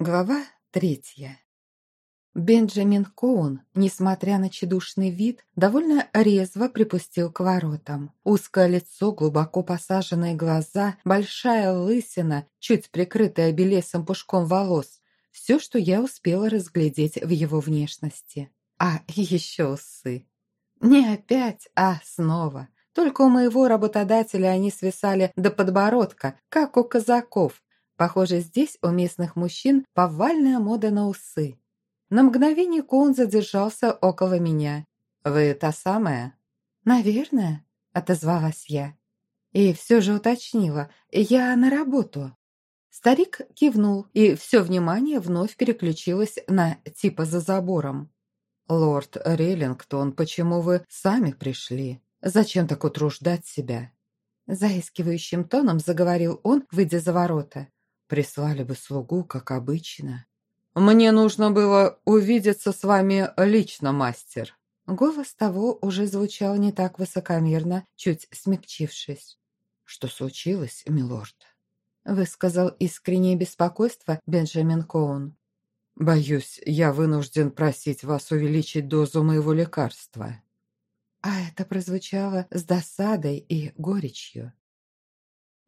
Глава третья. Бенджамин Коун, несмотря на чедушный вид, довольно резво припустил к воротам. Узкое лицо, глубоко посаженные глаза, большая лысина, чуть прикрытая белесым пушком волос. Все, что я успела разглядеть в его внешности. А еще усы. Не опять, а снова. Только у моего работодателя они свисали до подбородка, как у казаков, Похоже, здесь у местных мужчин повальная мода на усы. На мгновение Коун задержался около меня. «Вы та самая?» «Наверное», — отозвалась я. И все же уточнила, «Я на работу». Старик кивнул, и все внимание вновь переключилось на типа за забором. «Лорд Рейлингтон, почему вы сами пришли? Зачем так утруждать себя?» Заискивающим тоном заговорил он, выйдя за ворота. Прислали бы слугу, как обычно. Мне нужно было увидеться с вами лично, мастер. Голос того уже звучал не так высокомерно, чуть смягчившись. Что случилось, милорд? Высказал искреннее беспокойство Бенджамин Коун. Боюсь, я вынужден просить вас увеличить дозу моего лекарства. А это прозвучало с досадой и горечью.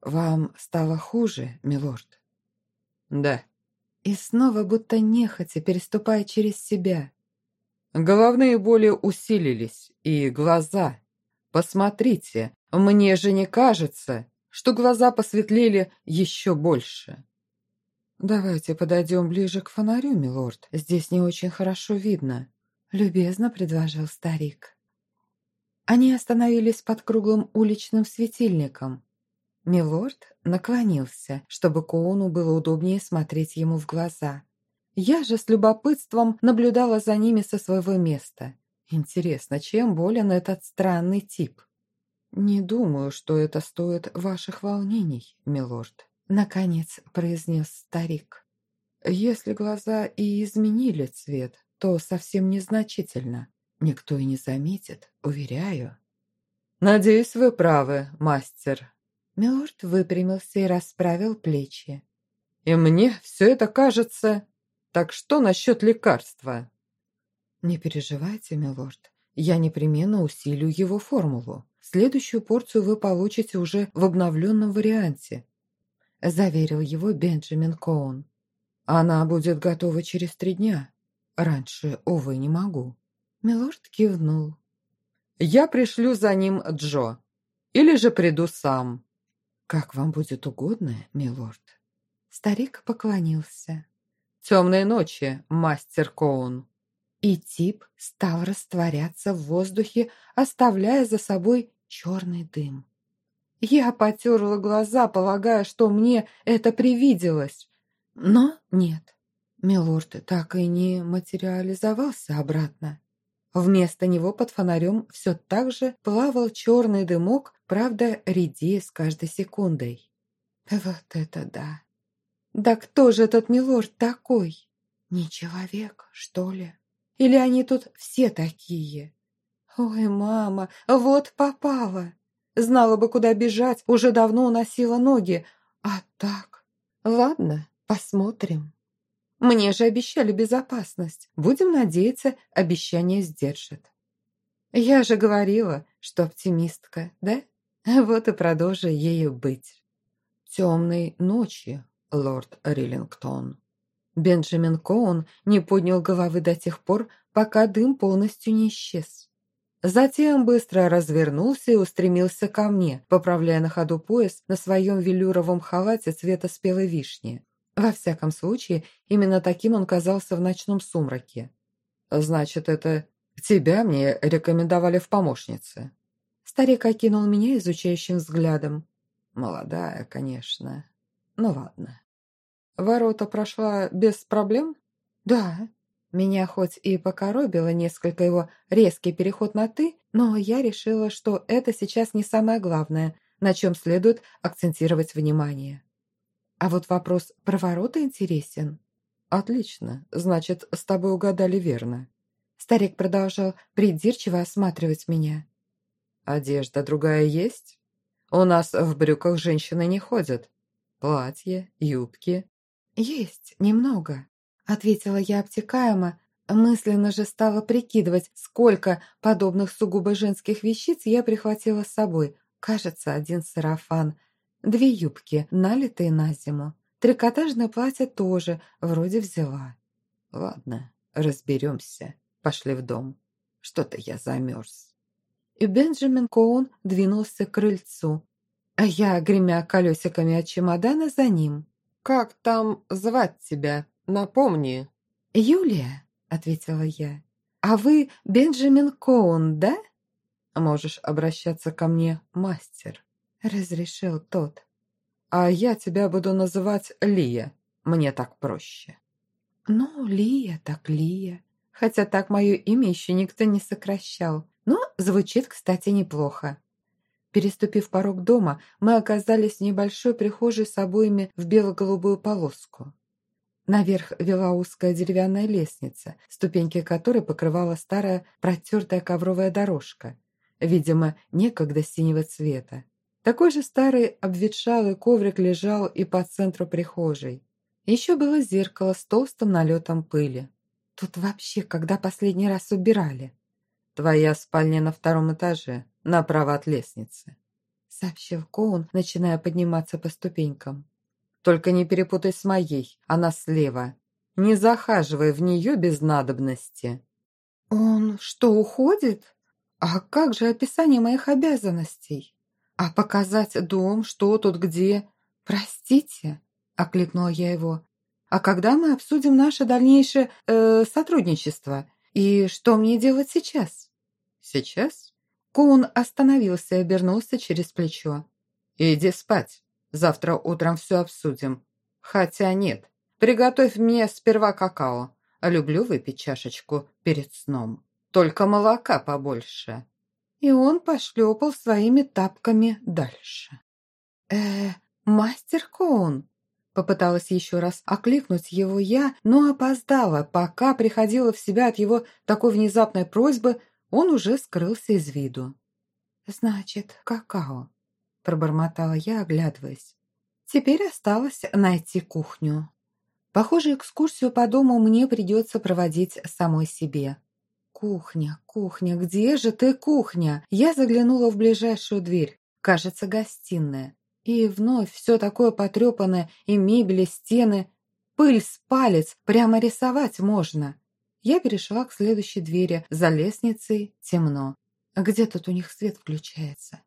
Вам стало хуже, милорд? «Да». И снова будто нехотя, переступая через себя. Головные боли усилились, и глаза. Посмотрите, мне же не кажется, что глаза посветлели еще больше. «Давайте подойдем ближе к фонарю, милорд. Здесь не очень хорошо видно», — любезно предложил старик. Они остановились под круглым уличным светильником, Милорд наклонился, чтобы Коуну было удобнее смотреть ему в глаза. Я же с любопытством наблюдала за ними со своего места. Интересно, чем болен этот странный тип? «Не думаю, что это стоит ваших волнений, милорд», — наконец произнес старик. «Если глаза и изменили цвет, то совсем незначительно. Никто и не заметит, уверяю». «Надеюсь, вы правы, мастер», Милорд выпрямился и расправил плечи. «И мне все это кажется... Так что насчет лекарства?» «Не переживайте, милорд. Я непременно усилю его формулу. Следующую порцию вы получите уже в обновленном варианте», заверил его Бенджамин Коун. «Она будет готова через три дня. Раньше, увы, не могу». Милорд кивнул. «Я пришлю за ним Джо. Или же приду сам». «Как вам будет угодно, милорд». Старик поклонился. «Темной ночи, мастер Коун». И тип стал растворяться в воздухе, оставляя за собой черный дым. Я потерла глаза, полагая, что мне это привиделось. Но нет, милорд так и не материализовался обратно. Вместо него под фонарем все так же плавал черный дымок, правда, редея с каждой секундой. Вот это да! Да кто же этот милорд такой? Не человек, что ли? Или они тут все такие? Ой, мама, вот попала! Знала бы, куда бежать, уже давно уносила ноги. А так... Ладно, посмотрим. Мне же обещали безопасность. Будем надеяться, обещание сдержит. Я же говорила, что оптимистка, да? Вот и продолжу ею быть. Темной ночи, лорд Риллингтон. Бенджамин Коун не поднял головы до тех пор, пока дым полностью не исчез. Затем быстро развернулся и устремился ко мне, поправляя на ходу пояс на своем велюровом халате цвета спелой вишни. Во всяком случае, именно таким он казался в ночном сумраке. «Значит, это тебя мне рекомендовали в помощнице?» Старик окинул меня изучающим взглядом. «Молодая, конечно. Ну ладно. Ворота прошла без проблем?» «Да». Меня хоть и покоробило несколько его резкий переход на «ты», но я решила, что это сейчас не самое главное, на чем следует акцентировать внимание. А вот вопрос про ворота интересен. Отлично, значит, с тобой угадали верно. Старик продолжал придирчиво осматривать меня. Одежда другая есть? У нас в брюках женщины не ходят. Платья, юбки. «Есть, немного», — ответила я обтекаемо, мысленно же стала прикидывать, сколько подобных сугубо женских вещиц я прихватила с собой. Кажется, один сарафан, две юбки, налитые на зиму. Трикотажное платье тоже вроде взяла. Ладно, разберемся. Пошли в дом. Что-то я замерз. И Бенджамин Коун двинулся к крыльцу, а я, гремя колесиками от чемодана, за ним. «Как там звать тебя? Напомни». «Юлия», — ответила я. «А вы Бенджамин Коун, да?» «Можешь обращаться ко мне, мастер», — разрешил тот. А я тебя буду называть Лия. Мне так проще». «Ну, Лия так Лия. Хотя так мое имя еще никто не сокращал. Но звучит, кстати, неплохо». Переступив порог дома, мы оказались в небольшой прихожей с обоями в бело-голубую полоску. Наверх вела узкая деревянная лестница, ступеньки которой покрывала старая протертая ковровая дорожка, видимо, некогда синего цвета. Такой же старый обветшалый коврик лежал и по центру прихожей. Еще было зеркало с толстым налетом пыли. Тут вообще когда последний раз убирали? «Твоя спальня на втором этаже, направо от лестницы», сообщил Коун, начиная подниматься по ступенькам. «Только не перепутай с моей, она слева. Не захаживай в нее без надобности». «Он что, уходит? А как же описание моих обязанностей?» «А показать дом, что тут, где?» «Простите», — окликнула я его. «А когда мы обсудим наше дальнейшее э, сотрудничество? И что мне делать сейчас?» «Сейчас?» Коун остановился и обернулся через плечо. «Иди спать. Завтра утром все обсудим. Хотя нет, приготовь мне сперва какао. Люблю выпить чашечку перед сном. Только молока побольше» и он пошлепал своими тапками дальше. э мастер Коун!» Попыталась еще раз окликнуть его я, но опоздала. Пока приходила в себя от его такой внезапной просьбы, он уже скрылся из виду. «Значит, какао», – пробормотала я, оглядываясь. Теперь осталось найти кухню. Похоже, экскурсию по дому мне придется проводить самой себе. «Кухня, кухня, где же ты, кухня?» Я заглянула в ближайшую дверь, кажется, гостиная. И вновь все такое потрепанное, и мебель, и стены. Пыль с палец, прямо рисовать можно. Я перешла к следующей двери, за лестницей темно. Где тут у них свет включается?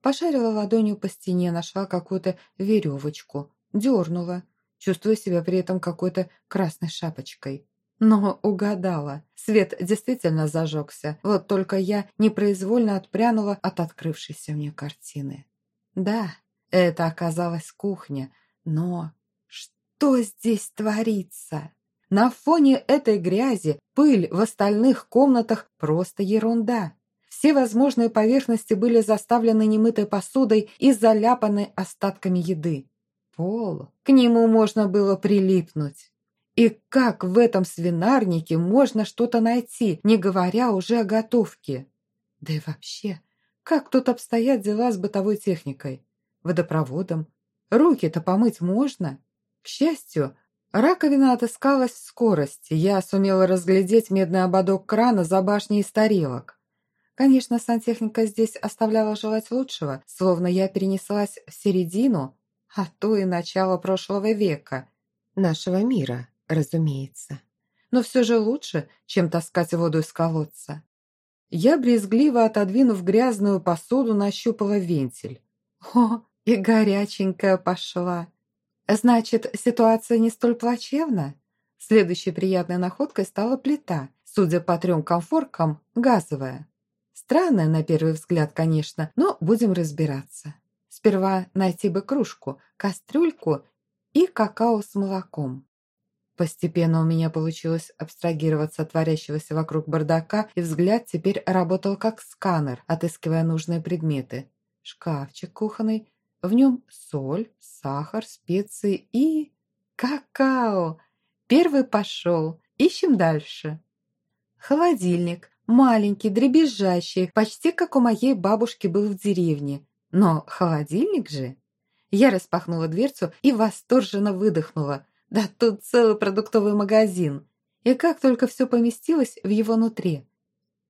Пошарила ладонью по стене, нашла какую-то веревочку, дернула, чувствуя себя при этом какой-то красной шапочкой. Но угадала. Свет действительно зажегся. Вот только я непроизвольно отпрянула от открывшейся мне картины. Да, это оказалась кухня. Но что здесь творится? На фоне этой грязи пыль в остальных комнатах просто ерунда. Все возможные поверхности были заставлены немытой посудой и заляпаны остатками еды. Пол, к нему можно было прилипнуть. И как в этом свинарнике можно что-то найти, не говоря уже о готовке? Да и вообще, как тут обстоят дела с бытовой техникой? Водопроводом? Руки-то помыть можно? К счастью, раковина отыскалась в скорости. Я сумела разглядеть медный ободок крана за башней из тарелок. Конечно, сантехника здесь оставляла желать лучшего, словно я перенеслась в середину, а то и начало прошлого века, нашего мира разумеется. Но все же лучше, чем таскать воду из колодца. Я, брезгливо отодвинув грязную посуду, нащупала вентиль. О, и горяченькая пошла. Значит, ситуация не столь плачевна? Следующей приятной находкой стала плита, судя по трем комфоркам, газовая. Странная на первый взгляд, конечно, но будем разбираться. Сперва найти бы кружку, кастрюльку и какао с молоком. Постепенно у меня получилось абстрагироваться от творящегося вокруг бардака, и взгляд теперь работал как сканер, отыскивая нужные предметы. Шкафчик кухонный, в нем соль, сахар, специи и... какао! Первый пошел, ищем дальше. Холодильник, маленький, дребезжащий, почти как у моей бабушки был в деревне. Но холодильник же... Я распахнула дверцу и восторженно выдохнула – Да тут целый продуктовый магазин. И как только все поместилось в его нутре.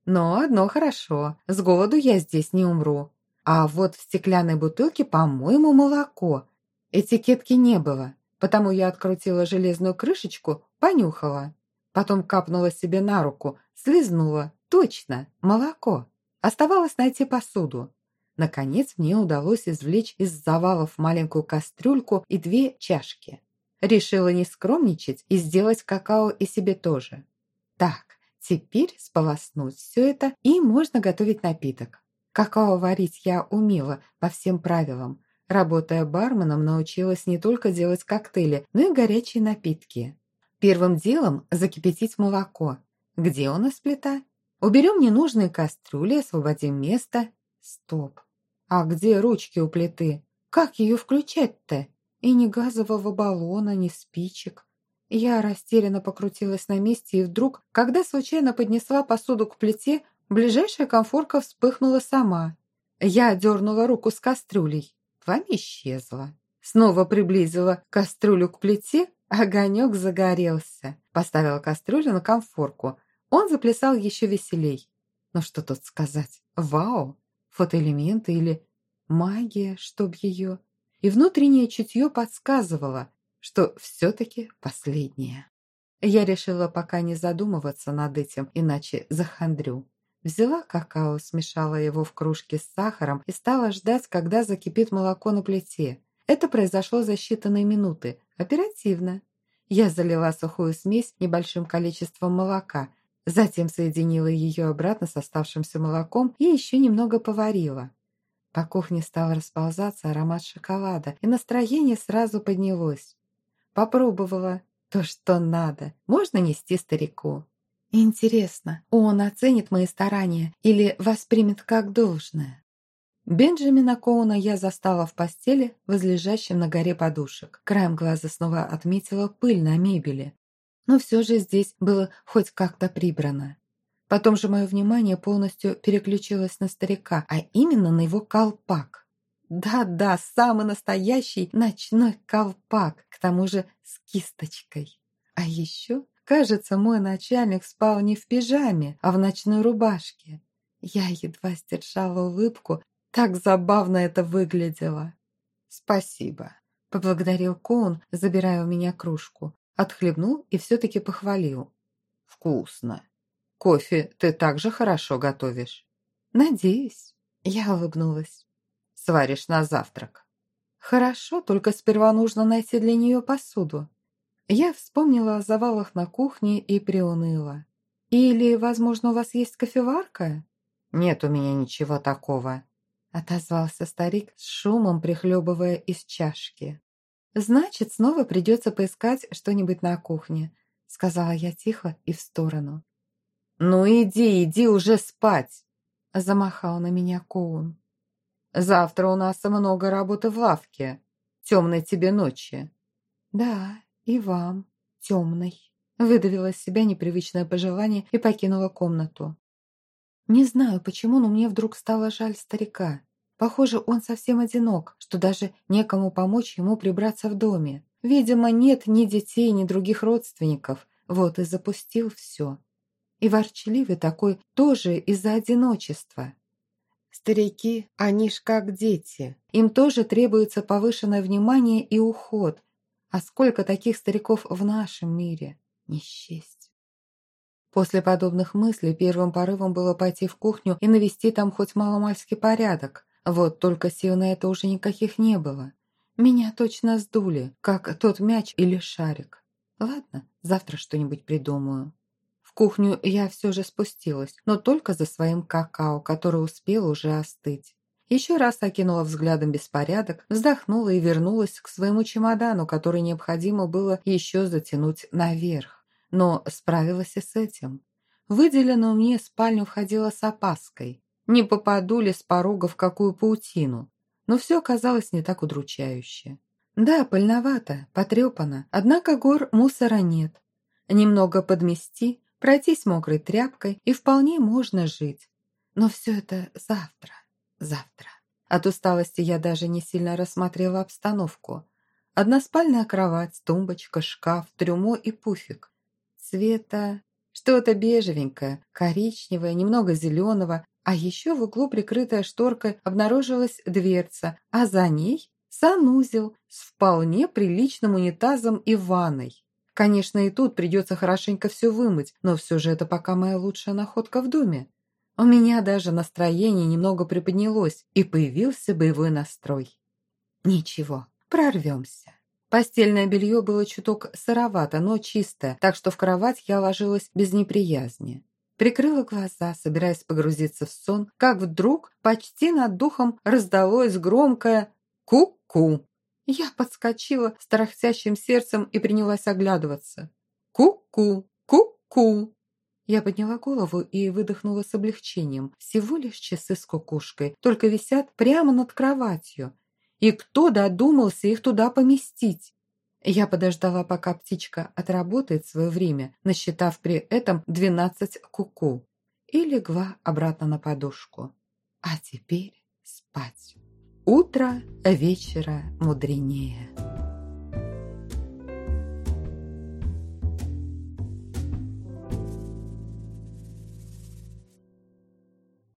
Но одно хорошо, с голоду я здесь не умру. А вот в стеклянной бутылке, по-моему, молоко. Этикетки не было, потому я открутила железную крышечку, понюхала. Потом капнула себе на руку, слезнула. Точно, молоко. Оставалось найти посуду. Наконец мне удалось извлечь из завалов маленькую кастрюльку и две чашки. Решила не скромничать и сделать какао и себе тоже. Так, теперь сполоснуть все это и можно готовить напиток. Какао варить я умела по всем правилам. Работая барменом, научилась не только делать коктейли, но и горячие напитки. Первым делом закипятить молоко. Где у нас плита? Уберем ненужные кастрюли, освободим место. Стоп. А где ручки у плиты? Как ее включать-то? И ни газового баллона, ни спичек. Я растерянно покрутилась на месте, и вдруг, когда случайно поднесла посуду к плите, ближайшая комфорка вспыхнула сама. Я дернула руку с кастрюлей. Пламя исчезло. Снова приблизила кастрюлю к плите, огонек загорелся. Поставила кастрюлю на комфорку. Он заплясал еще веселей. Но что тут сказать? Вау! фотоэлементы или магия, чтоб ее. И внутреннее чутье подсказывало, что все-таки последнее. Я решила пока не задумываться над этим, иначе захандрю. Взяла какао, смешала его в кружке с сахаром и стала ждать, когда закипит молоко на плите. Это произошло за считанные минуты, оперативно. Я залила сухую смесь небольшим количеством молока, Затем соединила ее обратно с оставшимся молоком и еще немного поварила. По кухне стал расползаться аромат шоколада, и настроение сразу поднялось. Попробовала то, что надо. Можно нести старику. Интересно, он оценит мои старания или воспримет как должное? Бенджамина Коуна я застала в постели, возлежащем на горе подушек. Краем глаза снова отметила пыль на мебели но все же здесь было хоть как-то прибрано. Потом же мое внимание полностью переключилось на старика, а именно на его колпак. Да-да, самый настоящий ночной колпак, к тому же с кисточкой. А еще, кажется, мой начальник спал не в пижаме, а в ночной рубашке. Я едва сдержала улыбку, так забавно это выглядело. «Спасибо», — поблагодарил Коун, забирая у меня кружку. Отхлебнул и все-таки похвалил. «Вкусно. Кофе ты также хорошо готовишь?» «Надеюсь». Я улыбнулась. «Сваришь на завтрак». «Хорошо, только сперва нужно найти для нее посуду». Я вспомнила о завалах на кухне и приуныла. «Или, возможно, у вас есть кофеварка?» «Нет у меня ничего такого», — отозвался старик с шумом, прихлебывая из чашки. «Значит, снова придется поискать что-нибудь на кухне», сказала я тихо и в сторону. «Ну иди, иди уже спать!» замахал на меня Коун. «Завтра у нас много работы в лавке. Темной тебе ночи». «Да, и вам, темной», выдавила из себя непривычное пожелание и покинула комнату. Не знаю почему, но мне вдруг стало жаль старика. Похоже, он совсем одинок, что даже некому помочь ему прибраться в доме. Видимо, нет ни детей, ни других родственников. Вот и запустил все. И ворчливый такой тоже из-за одиночества. Старики, они ж как дети. Им тоже требуется повышенное внимание и уход. А сколько таких стариков в нашем мире? Не счесть. После подобных мыслей первым порывом было пойти в кухню и навести там хоть маломальский порядок. Вот только сил на это уже никаких не было. Меня точно сдули, как тот мяч или шарик. Ладно, завтра что-нибудь придумаю. В кухню я все же спустилась, но только за своим какао, который успел уже остыть. Еще раз окинула взглядом беспорядок, вздохнула и вернулась к своему чемодану, который необходимо было еще затянуть наверх. Но справилась и с этим. Выделенную мне спальню входила с опаской не попаду ли с порога в какую паутину. Но все оказалось не так удручающе. Да, пыльновато, потрепано, однако гор мусора нет. Немного подмести, пройтись мокрой тряпкой, и вполне можно жить. Но все это завтра, завтра. От усталости я даже не сильно рассмотрела обстановку. Односпальная кровать, тумбочка, шкаф, трюмо и пуфик. Цвета что-то бежевенькое, коричневое, немного зеленого, а еще в углу, прикрытая шторкой, обнаружилась дверца, а за ней санузел с вполне приличным унитазом и ванной. Конечно, и тут придется хорошенько все вымыть, но все же это пока моя лучшая находка в доме. У меня даже настроение немного приподнялось, и появился боевой настрой. Ничего, прорвемся. Постельное белье было чуток сыровато, но чистое, так что в кровать я ложилась без неприязни. Прикрыла глаза, собираясь погрузиться в сон, как вдруг почти над духом раздалось громкое «ку-ку». Я подскочила с тарахтящим сердцем и принялась оглядываться. «Ку-ку! Ку-ку!» Я подняла голову и выдохнула с облегчением. Всего лишь часы с кукушкой, только висят прямо над кроватью. И кто додумался их туда поместить? Я подождала, пока птичка отработает свое время, насчитав при этом двенадцать куку, и легла обратно на подушку. А теперь спать. Утро вечера мудренее.